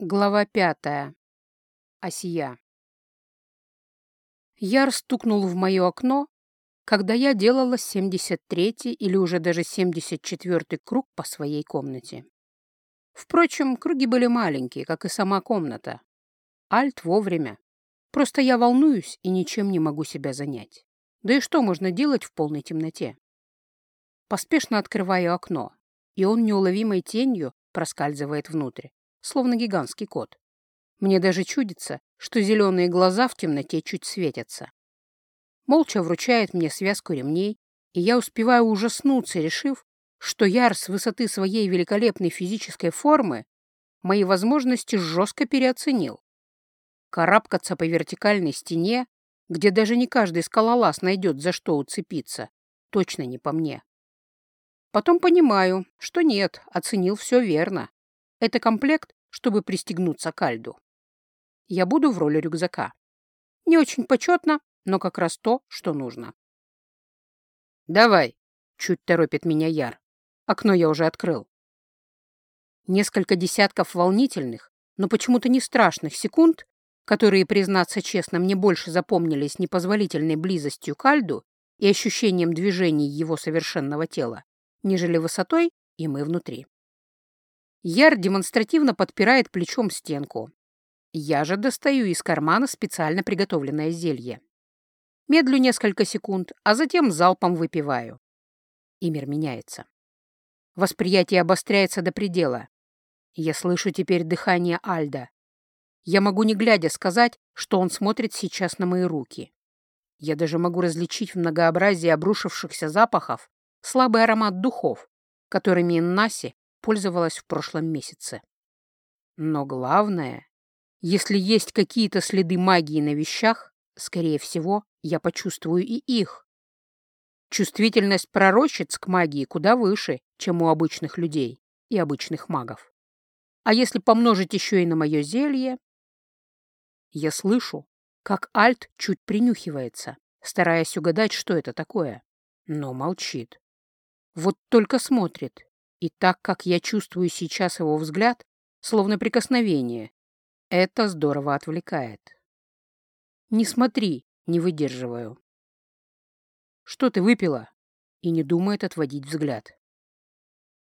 Глава пятая. Осия. Яр стукнул в мое окно, когда я делала 73-й или уже даже 74-й круг по своей комнате. Впрочем, круги были маленькие, как и сама комната. Альт вовремя. Просто я волнуюсь и ничем не могу себя занять. Да и что можно делать в полной темноте? Поспешно открываю окно, и он неуловимой тенью проскальзывает внутрь словно гигантский кот. Мне даже чудится, что зеленые глаза в темноте чуть светятся. Молча вручает мне связку ремней, и я успеваю ужаснуться, решив, что Яр с высоты своей великолепной физической формы мои возможности жестко переоценил. Карабкаться по вертикальной стене, где даже не каждый скалолаз найдет за что уцепиться, точно не по мне. Потом понимаю, что нет, оценил все верно. Это комплект, чтобы пристегнуться к Альду. Я буду в роли рюкзака. Не очень почетно, но как раз то, что нужно. «Давай», — чуть торопит меня Яр. Окно я уже открыл. Несколько десятков волнительных, но почему-то не страшных секунд, которые, признаться честно, мне больше запомнились непозволительной близостью к Альду и ощущением движений его совершенного тела, нежели высотой, и мы внутри. Яр демонстративно подпирает плечом стенку. Я же достаю из кармана специально приготовленное зелье. Медлю несколько секунд, а затем залпом выпиваю. И мир меняется. Восприятие обостряется до предела. Я слышу теперь дыхание Альда. Я могу не глядя сказать, что он смотрит сейчас на мои руки. Я даже могу различить в многообразии обрушившихся запахов слабый аромат духов, которыми Иннаси пользовалась в прошлом месяце. Но главное, если есть какие-то следы магии на вещах, скорее всего, я почувствую и их. Чувствительность пророчиц к магии куда выше, чем у обычных людей и обычных магов. А если помножить еще и на мое зелье... Я слышу, как Альт чуть принюхивается, стараясь угадать, что это такое, но молчит. Вот только смотрит, и так как я чувствую сейчас его взгляд, словно прикосновение, это здорово отвлекает. Не смотри, не выдерживаю. Что ты выпила? И не думает отводить взгляд.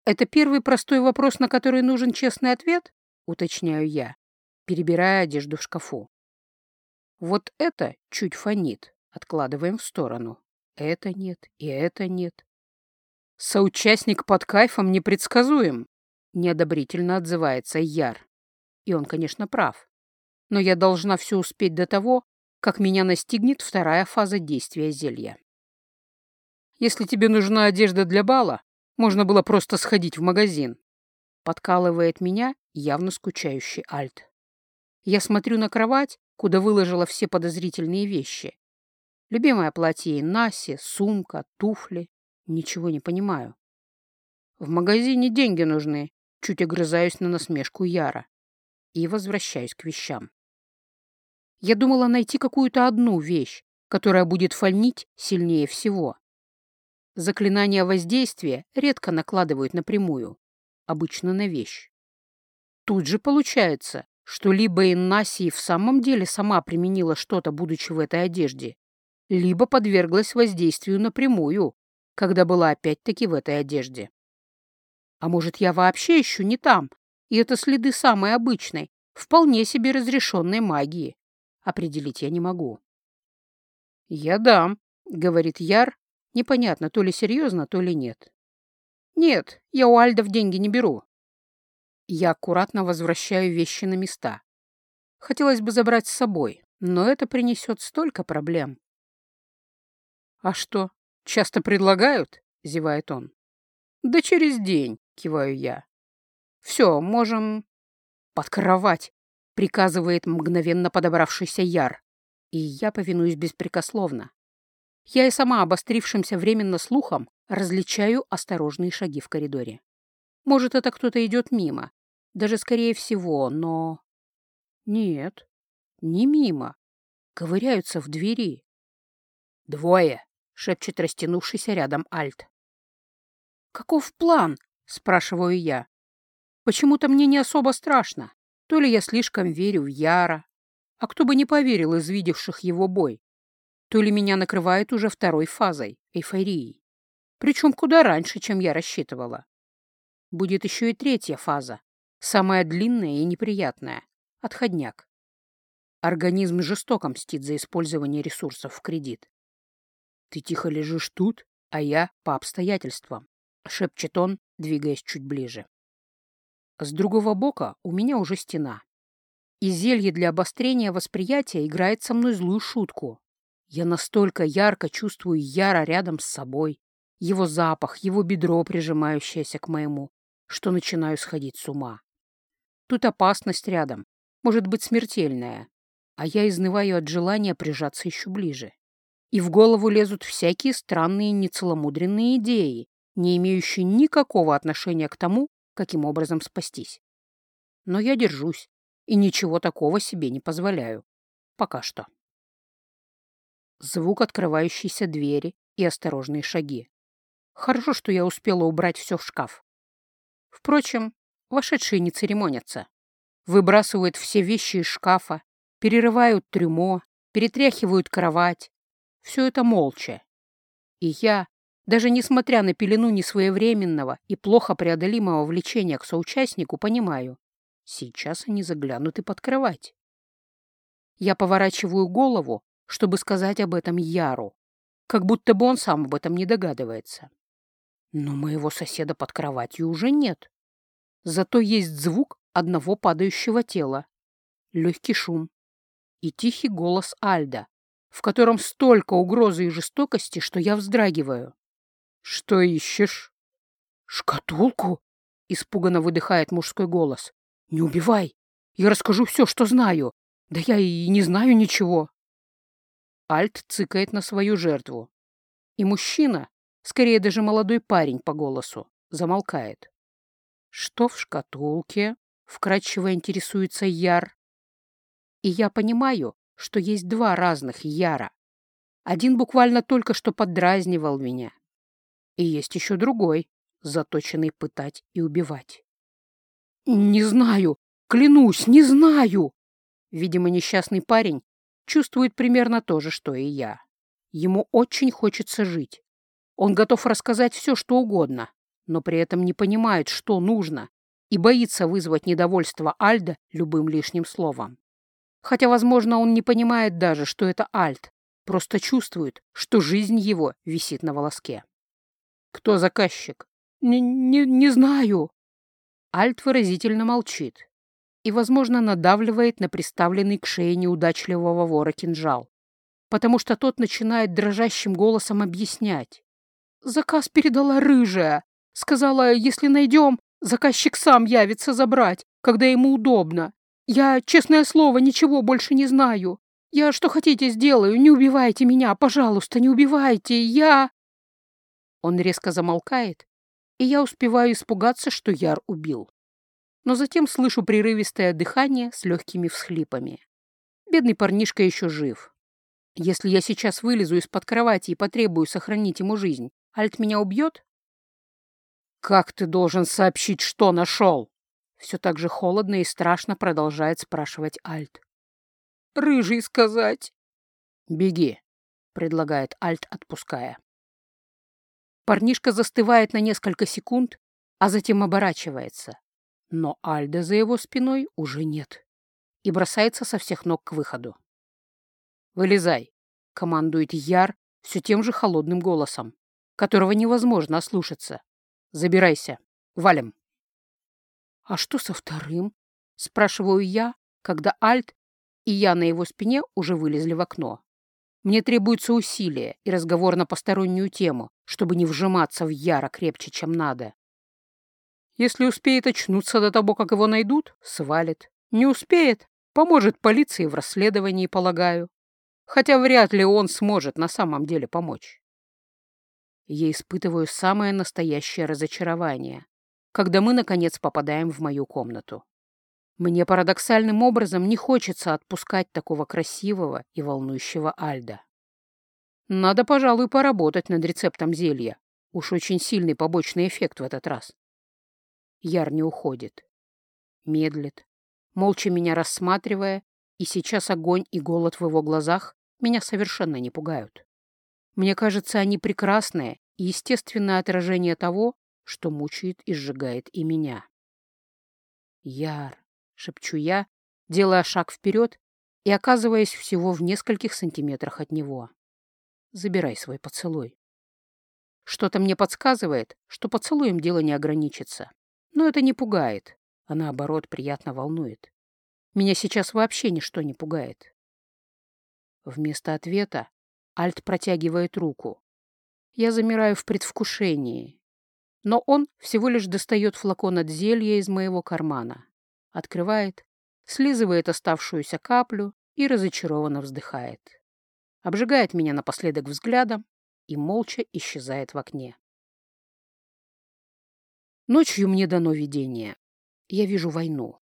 Это первый простой вопрос, на который нужен честный ответ? Уточняю я, перебирая одежду в шкафу. Вот это чуть фонит, откладываем в сторону. Это нет, и это нет. Соучастник под кайфом непредсказуем, неодобрительно отзывается Яр. И он, конечно, прав. Но я должна все успеть до того, как меня настигнет вторая фаза действия зелья. Если тебе нужна одежда для бала, можно было просто сходить в магазин. Подкалывает меня явно скучающий Альт. Я смотрю на кровать, куда выложила все подозрительные вещи. Любимое платье Наси, сумка, туфли. Ничего не понимаю. В магазине деньги нужны. Чуть огрызаюсь на насмешку Яра. И возвращаюсь к вещам. Я думала найти какую-то одну вещь, которая будет фольнить сильнее всего. Заклинания воздействия редко накладывают напрямую, обычно на вещь. Тут же получается, что либо Иннаси в самом деле сама применила что-то, будучи в этой одежде, либо подверглась воздействию напрямую, когда была опять-таки в этой одежде. А может, я вообще еще не там, и это следы самой обычной, вполне себе разрешенной магии. Определить я не могу. «Я дам», — говорит Яр, непонятно, то ли серьезно, то ли нет. «Нет, я у Альдов деньги не беру». Я аккуратно возвращаю вещи на места. Хотелось бы забрать с собой, но это принесет столько проблем. «А что, «Часто предлагают?» — зевает он. «Да через день», — киваю я. «Все, можем...» «Под кровать», — приказывает мгновенно подобравшийся Яр. И я повинуюсь беспрекословно. Я и сама обострившимся временно слухом различаю осторожные шаги в коридоре. Может, это кто-то идет мимо. Даже скорее всего, но... Нет, не мимо. Ковыряются в двери. «Двое!» Шепчет растянувшийся рядом Альт. «Каков план?» — спрашиваю я. «Почему-то мне не особо страшно. То ли я слишком верю в Яра, а кто бы не поверил из видевших его бой, то ли меня накрывает уже второй фазой, эйфорией. Причем куда раньше, чем я рассчитывала. Будет еще и третья фаза, самая длинная и неприятная — отходняк. Организм жестоко мстит за использование ресурсов в кредит. «Ты тихо лежишь тут, а я по обстоятельствам», — шепчет он, двигаясь чуть ближе. С другого бока у меня уже стена. И зелье для обострения восприятия играет со мной злую шутку. Я настолько ярко чувствую Яра рядом с собой, его запах, его бедро, прижимающееся к моему, что начинаю сходить с ума. Тут опасность рядом, может быть смертельная, а я изнываю от желания прижаться еще ближе. И в голову лезут всякие странные нецеломудренные идеи, не имеющие никакого отношения к тому, каким образом спастись. Но я держусь и ничего такого себе не позволяю. Пока что. Звук открывающейся двери и осторожные шаги. Хорошо, что я успела убрать все в шкаф. Впрочем, вошедшие не церемонятся. Выбрасывают все вещи из шкафа, перерывают трюмо, перетряхивают кровать. Все это молча. И я, даже несмотря на пелену несвоевременного и плохо преодолимого влечения к соучастнику, понимаю, сейчас они заглянут и под кровать. Я поворачиваю голову, чтобы сказать об этом Яру, как будто бы он сам об этом не догадывается. Но моего соседа под кроватью уже нет. Зато есть звук одного падающего тела, легкий шум и тихий голос Альда, в котором столько угрозы и жестокости, что я вздрагиваю. «Что ищешь?» «Шкатулку?» — испуганно выдыхает мужской голос. «Не убивай! Я расскажу все, что знаю. Да я и не знаю ничего». Альт цыкает на свою жертву. И мужчина, скорее даже молодой парень по голосу, замолкает. «Что в шкатулке?» — вкратчиво интересуется Яр. И я понимаю, что есть два разных Яра. Один буквально только что поддразнивал меня, и есть еще другой, заточенный пытать и убивать. «Не знаю! Клянусь, не знаю!» Видимо, несчастный парень чувствует примерно то же, что и я. Ему очень хочется жить. Он готов рассказать все, что угодно, но при этом не понимает, что нужно, и боится вызвать недовольство Альда любым лишним словом. Хотя, возможно, он не понимает даже, что это Альд, просто чувствует, что жизнь его висит на волоске. Кто заказчик? Не, не, не знаю. Альт выразительно молчит и, возможно, надавливает на приставленный к шее неудачливого вора кинжал, потому что тот начинает дрожащим голосом объяснять. «Заказ передала рыжая. Сказала, если найдем, заказчик сам явится забрать, когда ему удобно. Я, честное слово, ничего больше не знаю. Я что хотите сделаю, не убивайте меня, пожалуйста, не убивайте. Я...» Он резко замолкает, и я успеваю испугаться, что Яр убил. Но затем слышу прерывистое дыхание с легкими всхлипами. Бедный парнишка еще жив. Если я сейчас вылезу из-под кровати и потребую сохранить ему жизнь, Альт меня убьет? «Как ты должен сообщить, что нашел?» Все так же холодно и страшно продолжает спрашивать Альт. «Рыжий сказать». «Беги», — предлагает Альт, отпуская. Парнишка застывает на несколько секунд, а затем оборачивается. Но Альда за его спиной уже нет и бросается со всех ног к выходу. «Вылезай!» — командует Яр все тем же холодным голосом, которого невозможно ослушаться. «Забирайся! Валим!» «А что со вторым?» — спрашиваю я, когда Альт и я на его спине уже вылезли в окно. Мне требуется усилие и разговор на постороннюю тему, чтобы не вжиматься в Яра крепче, чем надо. Если успеет очнуться до того, как его найдут, свалит. Не успеет, поможет полиции в расследовании, полагаю. Хотя вряд ли он сможет на самом деле помочь. Я испытываю самое настоящее разочарование, когда мы, наконец, попадаем в мою комнату. Мне парадоксальным образом не хочется отпускать такого красивого и волнующего Альда. Надо, пожалуй, поработать над рецептом зелья. Уж очень сильный побочный эффект в этот раз. Яр не уходит. Медлит. молча меня рассматривая, и сейчас огонь и голод в его глазах меня совершенно не пугают. Мне кажется, они прекрасное и естественное отражение того, что мучает и сжигает и меня. «Яр», — шепчу я, делая шаг вперед и оказываясь всего в нескольких сантиметрах от него. «Забирай свой поцелуй». Что-то мне подсказывает, что поцелуем дело не ограничится. Но это не пугает, а наоборот приятно волнует. Меня сейчас вообще ничто не пугает. Вместо ответа Альт протягивает руку. Я замираю в предвкушении. Но он всего лишь достает флакон от зелья из моего кармана, открывает, слизывает оставшуюся каплю и разочарованно вздыхает. Обжигает меня напоследок взглядом и молча исчезает в окне. Ночью мне дано видение. Я вижу войну.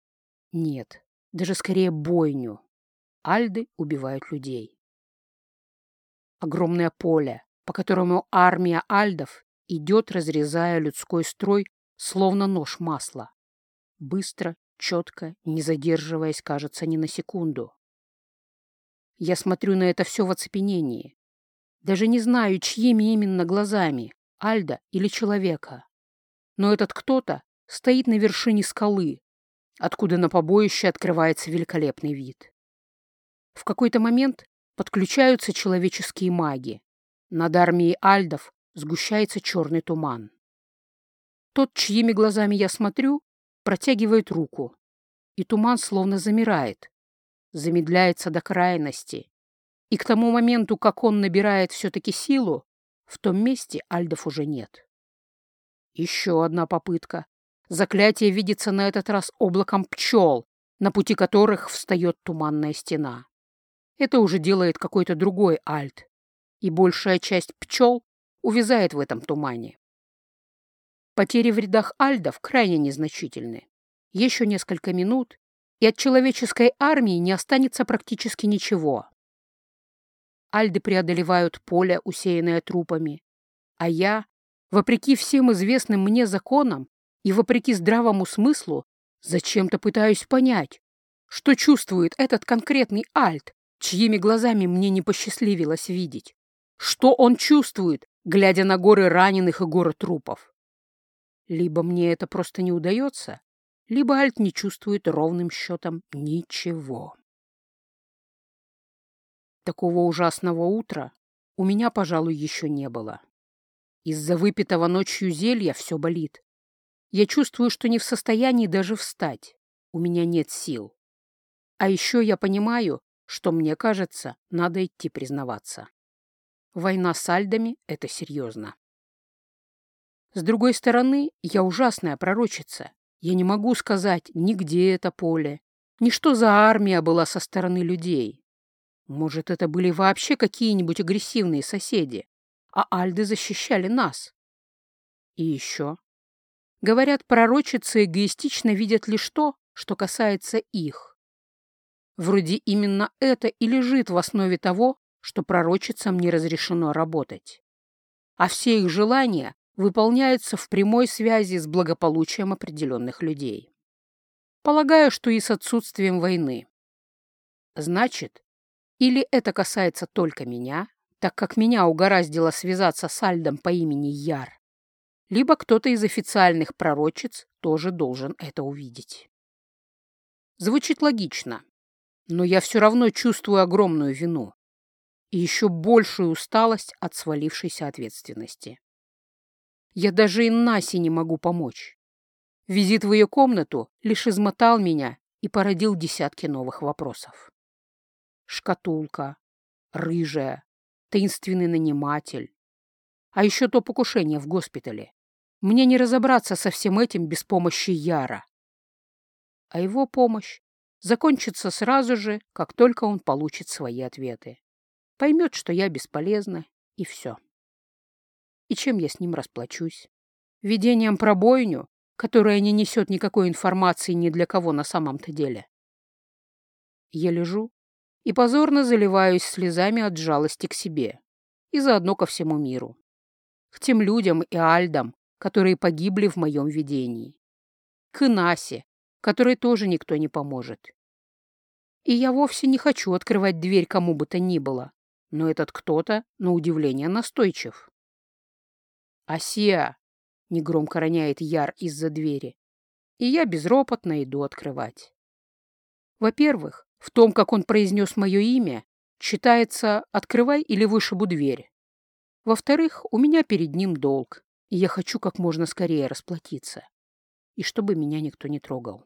Нет, даже скорее бойню. Альды убивают людей. Огромное поле, по которому армия альдов идет, разрезая людской строй, словно нож масла. Быстро, четко, не задерживаясь, кажется, ни на секунду. Я смотрю на это все в оцепенении. Даже не знаю, чьими именно глазами, Альда или человека. Но этот кто-то стоит на вершине скалы, откуда на побоище открывается великолепный вид. В какой-то момент подключаются человеческие маги. Над армией альдов сгущается черный туман. Тот, чьими глазами я смотрю, протягивает руку, и туман словно замирает, замедляется до крайности, и к тому моменту, как он набирает все-таки силу, в том месте альдов уже нет. Еще одна попытка. Заклятие видится на этот раз облаком пчел, на пути которых встает туманная стена. Это уже делает какой-то другой альт, и большая часть пчел увязает в этом тумане. Потери в рядах альдов крайне незначительны. Еще несколько минут, и от человеческой армии не останется практически ничего. Альды преодолевают поле, усеянное трупами. А я, вопреки всем известным мне законам и вопреки здравому смыслу, зачем-то пытаюсь понять, что чувствует этот конкретный Альт, чьими глазами мне не посчастливилось видеть. Что он чувствует, глядя на горы раненых и горы трупов? Либо мне это просто не удается, либо Альт не чувствует ровным счетом ничего. Такого ужасного утра у меня, пожалуй, еще не было. Из-за выпитого ночью зелья все болит. Я чувствую, что не в состоянии даже встать. У меня нет сил. А еще я понимаю, что мне кажется, надо идти признаваться. Война с альдами — это серьезно. С другой стороны, я ужасная пророчица. Я не могу сказать ни где это поле, ни что за армия была со стороны людей. Может, это были вообще какие-нибудь агрессивные соседи, а альды защищали нас. И еще. Говорят, пророчицы эгоистично видят лишь то, что касается их. Вроде именно это и лежит в основе того, что пророчицам не разрешено работать. А все их желания выполняются в прямой связи с благополучием определенных людей. Полагаю, что и с отсутствием войны. Значит, или это касается только меня, так как меня угораздило связаться с Альдом по имени Яр, либо кто-то из официальных пророчиц тоже должен это увидеть. Звучит логично, но я все равно чувствую огромную вину и еще большую усталость от свалившейся ответственности. Я даже Иннасе не могу помочь. Визит в ее комнату лишь измотал меня и породил десятки новых вопросов шкатулка, рыжая, таинственный наниматель. А еще то покушение в госпитале. Мне не разобраться со всем этим без помощи Яра. А его помощь закончится сразу же, как только он получит свои ответы. Поймет, что я бесполезна, и все. И чем я с ним расплачусь? Видением про бойню, которая не несет никакой информации ни для кого на самом-то деле. Я лежу и позорно заливаюсь слезами от жалости к себе и заодно ко всему миру. К тем людям и альдам, которые погибли в моем видении. К Инасе, которой тоже никто не поможет. И я вовсе не хочу открывать дверь кому бы то ни было, но этот кто-то, на удивление, настойчив. «Асия!» — негромко роняет Яр из-за двери, и я безропотно иду открывать. Во-первых, в том, как он произнес мое имя, считается «открывай или вышибу дверь». Во-вторых, у меня перед ним долг, и я хочу как можно скорее расплатиться. И чтобы меня никто не трогал.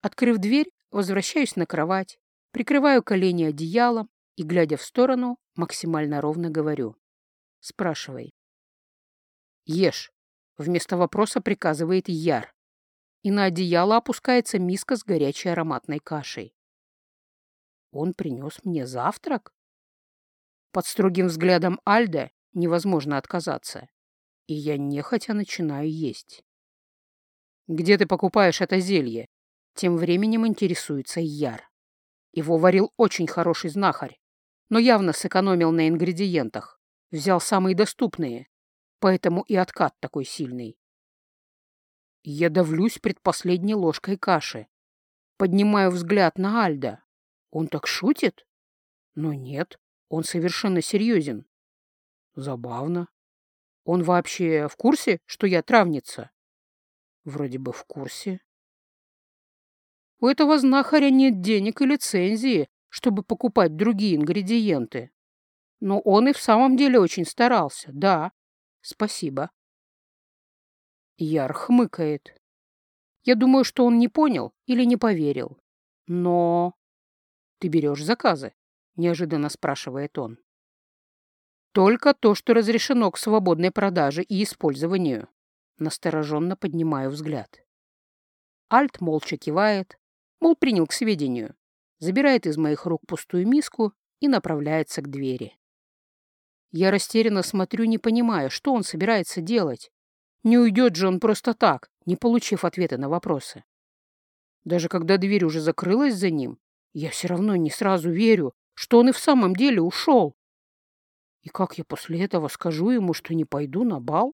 Открыв дверь, возвращаюсь на кровать, прикрываю колени одеялом и, глядя в сторону, максимально ровно говорю. Спрашивай. Ешь. Вместо вопроса приказывает Яр. И на одеяло опускается миска с горячей ароматной кашей. Он принес мне завтрак? Под строгим взглядом Альда невозможно отказаться. И я нехотя начинаю есть. «Где ты покупаешь это зелье?» Тем временем интересуется Яр. Его варил очень хороший знахарь, но явно сэкономил на ингредиентах. Взял самые доступные, поэтому и откат такой сильный. Я давлюсь предпоследней ложкой каши. Поднимаю взгляд на Альда. Он так шутит? Но нет, он совершенно серьезен. Забавно. Он вообще в курсе, что я травница? Вроде бы в курсе. У этого знахаря нет денег и лицензии, чтобы покупать другие ингредиенты. Но он и в самом деле очень старался, да. Спасибо. Яр хмыкает. Я думаю, что он не понял или не поверил. Но... Ты берешь заказы? Неожиданно спрашивает он. Только то, что разрешено к свободной продаже и использованию. Настороженно поднимаю взгляд. Альт молча кивает, мол, принял к сведению, забирает из моих рук пустую миску и направляется к двери. Я растерянно смотрю, не понимая, что он собирается делать. Не уйдет же он просто так, не получив ответа на вопросы. Даже когда дверь уже закрылась за ним, я все равно не сразу верю, что он и в самом деле ушел. И как я после этого скажу ему, что не пойду на бал?